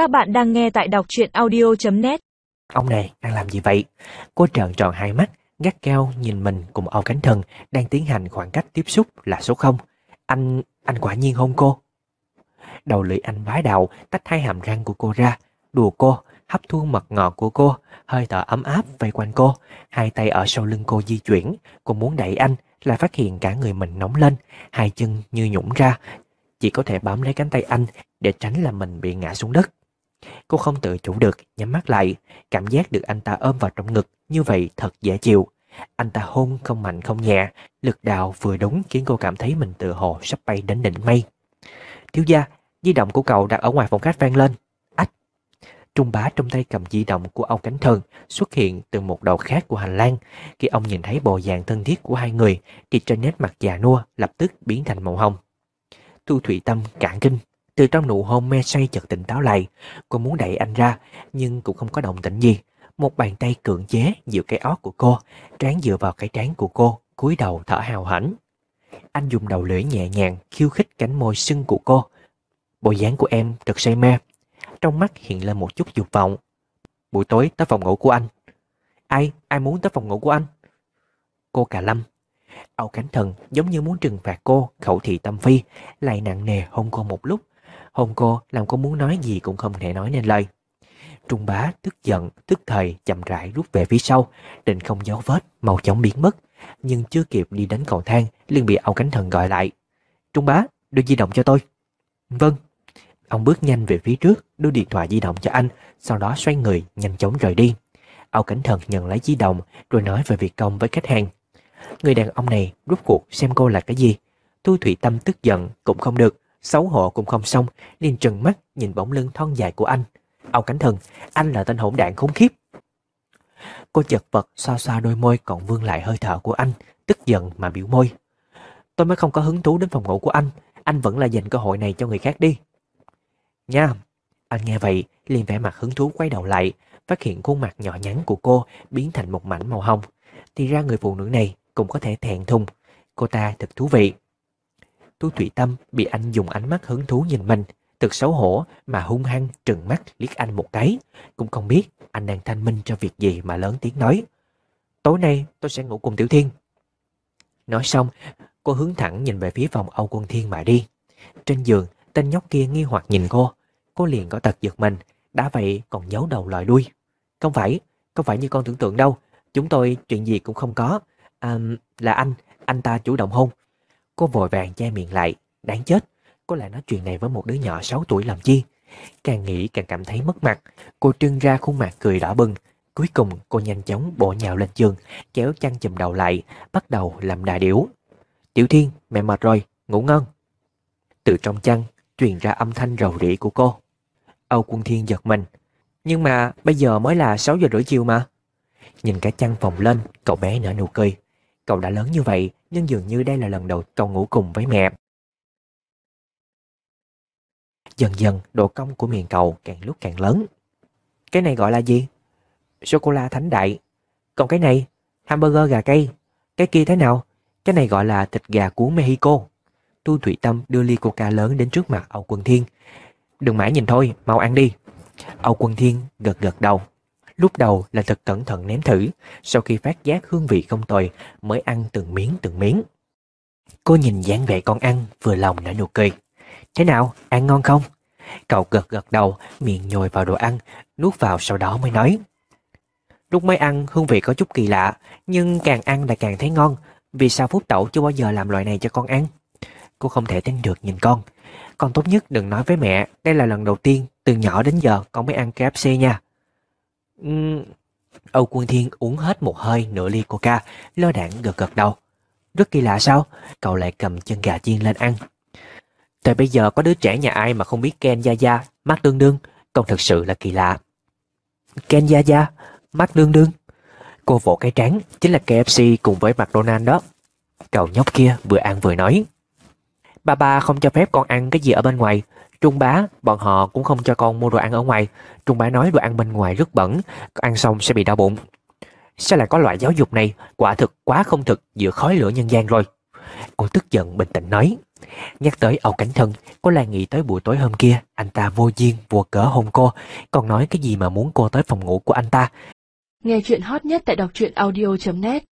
Các bạn đang nghe tại đọc truyện audio.net Ông này đang làm gì vậy? Cô trợn tròn hai mắt, gắt cao nhìn mình cùng Âu Cánh Thần đang tiến hành khoảng cách tiếp xúc là số 0. Anh, anh quả nhiên hôn cô. Đầu lưỡi anh vái đạo tách hai hàm răng của cô ra, đùa cô, hấp thu mật ngọt của cô, hơi thở ấm áp vây quanh cô, hai tay ở sau lưng cô di chuyển, cô muốn đẩy anh, là phát hiện cả người mình nóng lên, hai chân như nhũng ra, chỉ có thể bám lấy cánh tay anh để tránh là mình bị ngã xuống đất. Cô không tự chủ được, nhắm mắt lại, cảm giác được anh ta ôm vào trong ngực, như vậy thật dễ chịu. Anh ta hôn không mạnh không nhẹ, lực đạo vừa đúng khiến cô cảm thấy mình tự hồ sắp bay đến đỉnh mây. Thiếu gia, di động của cậu đặt ở ngoài phòng khách vang lên. Ách! Trung bá trong tay cầm di động của Âu Cánh Thần xuất hiện từ một đầu khác của hành lang. Khi ông nhìn thấy bộ dạng thân thiết của hai người, thì trên nét mặt già nua lập tức biến thành màu hồng. Thu Thủy Tâm cản kinh, từ trong nụ hôn mê say chợt tỉnh táo lại, cô muốn đẩy anh ra, nhưng cũng không có động tĩnh gì. Một bàn tay cưỡng chế giữa cái ót của cô, trán dựa vào cái trán của cô, cúi đầu thở hào hãnh. Anh dùng đầu lưỡi nhẹ nhàng khiêu khích cánh môi sưng của cô. Bộ dáng của em thật say mê. Trong mắt hiện lên một chút dục vọng. Buổi tối tới phòng ngủ của anh. Ai, ai muốn tới phòng ngủ của anh? Cô Cà Lâm. Âu Cánh Thần giống như muốn trừng phạt cô, khẩu thị tâm phi, lại nặng nề hôn cô một lúc. Hôn cô làm cô muốn nói gì cũng không thể nói nên lời. Trung bá tức giận, tức thời chậm rãi rút về phía sau, định không dấu vết, màu chóng biến mất. Nhưng chưa kịp đi đến cầu thang, liền bị Âu Cánh Thần gọi lại. Trung bá, đưa di động cho tôi. Vâng. Ông bước nhanh về phía trước, đưa điện thoại di động cho anh, sau đó xoay người, nhanh chóng rời đi. Âu Cảnh Thần nhận lấy di động, rồi nói về việc công với khách hàng. Người đàn ông này rút cuộc xem cô là cái gì. Thu Thủy Tâm tức giận cũng không được, xấu hổ cũng không xong, liền trừng mắt nhìn bóng lưng thon dài của anh. Âu Cảnh Thần, anh là tên hỗn đạn khốn khiếp. Cô chật vật xoa xoa đôi môi còn vương lại hơi thở của anh, tức giận mà biểu môi. Tôi mới không có hứng thú đến phòng ngủ của anh, anh vẫn là dành cơ hội này cho người khác đi. Nha, anh nghe vậy, liền vẻ mặt hứng thú quay đầu lại, phát hiện khuôn mặt nhỏ nhắn của cô biến thành một mảnh màu hồng. Thì ra người phụ nữ này cũng có thể thẹn thùng. Cô ta thật thú vị. Tu Thủy Tâm bị anh dùng ánh mắt hứng thú nhìn mình, thật xấu hổ mà hung hăng trừng mắt liếc anh một cái. Cũng không biết anh đang thanh minh cho việc gì mà lớn tiếng nói. Tối nay tôi sẽ ngủ cùng Tiểu Thiên. Nói xong, cô hướng thẳng nhìn về phía phòng Âu Quân Thiên mà đi. Trên giường, tên nhóc kia nghi hoặc nhìn cô. Cô liền có tật giật mình, đã vậy còn giấu đầu lòi đuôi. Không phải, không phải như con tưởng tượng đâu. Chúng tôi chuyện gì cũng không có. À, là anh, anh ta chủ động hôn. Cô vội vàng che miệng lại, đáng chết. Cô lại nói chuyện này với một đứa nhỏ 6 tuổi làm chi. Càng nghĩ càng cảm thấy mất mặt. Cô trưng ra khuôn mặt cười đỏ bừng. Cuối cùng cô nhanh chóng bổ nhào lên giường, kéo chăn chùm đầu lại, bắt đầu làm đà điểu. Tiểu Thiên, mẹ mệt rồi, ngủ ngon. Từ trong chăn, truyền ra âm thanh rầu rĩ của cô. Âu Quân Thiên giật mình. Nhưng mà bây giờ mới là 6 giờ rưỡi chiều mà. Nhìn cả chăn phòng lên, cậu bé nở nụ cười. Cậu đã lớn như vậy, nhưng dường như đây là lần đầu cậu ngủ cùng với mẹ. Dần dần, độ cong của miệng cậu càng lúc càng lớn. Cái này gọi là gì? Sô-cô-la thánh đại. Còn cái này, hamburger gà cây. Cái kia thế nào? Cái này gọi là thịt gà cuốn Mexico. Tu Thủy Tâm đưa ly coca lớn đến trước mặt Âu Quân Thiên. Đừng mãi nhìn thôi, mau ăn đi. Âu Quân Thiên gật gật đầu. Lúc đầu là thật cẩn thận nếm thử, sau khi phát giác hương vị không tồi mới ăn từng miếng từng miếng. Cô nhìn dáng vẻ con ăn, vừa lòng nở nụ cười. Thế nào, ăn ngon không? Cậu gật gật đầu, miệng nhồi vào đồ ăn, nuốt vào sau đó mới nói. Lúc mới ăn hương vị có chút kỳ lạ, nhưng càng ăn là càng thấy ngon. Vì sao Phúc Tẩu chưa bao giờ làm loại này cho con ăn? Cô không thể tin được nhìn con. Con tốt nhất đừng nói với mẹ, đây là lần đầu tiên, từ nhỏ đến giờ con mới ăn KFC nha. Uhm... Âu Quân Thiên uống hết một hơi nửa ly coca, lơ đảng gật gật đầu. Rất kỳ lạ sao? Cậu lại cầm chân gà chiên lên ăn. Tại bây giờ có đứa trẻ nhà ai mà không biết Ken Gia Gia, mắt đương đương, còn thật sự là kỳ lạ. Ken Gia Gia, mắt đương đương. Cô vỗ cái trán, chính là KFC cùng với McDonald đó. Cậu nhóc kia vừa ăn vừa nói. Ba ba không cho phép con ăn cái gì ở bên ngoài. Trung bá, bọn họ cũng không cho con mua đồ ăn ở ngoài. Trung bá nói đồ ăn bên ngoài rất bẩn, ăn xong sẽ bị đau bụng. Sao lại có loại giáo dục này, quả thực quá không thực giữa khói lửa nhân gian rồi. Cô tức giận bình tĩnh nói. Nhắc tới Âu Cảnh Thân, cô lại nghĩ tới buổi tối hôm kia, anh ta vô duyên vô cớ hôn cô, còn nói cái gì mà muốn cô tới phòng ngủ của anh ta. Nghe chuyện hot nhất tại đọc truyện audio.net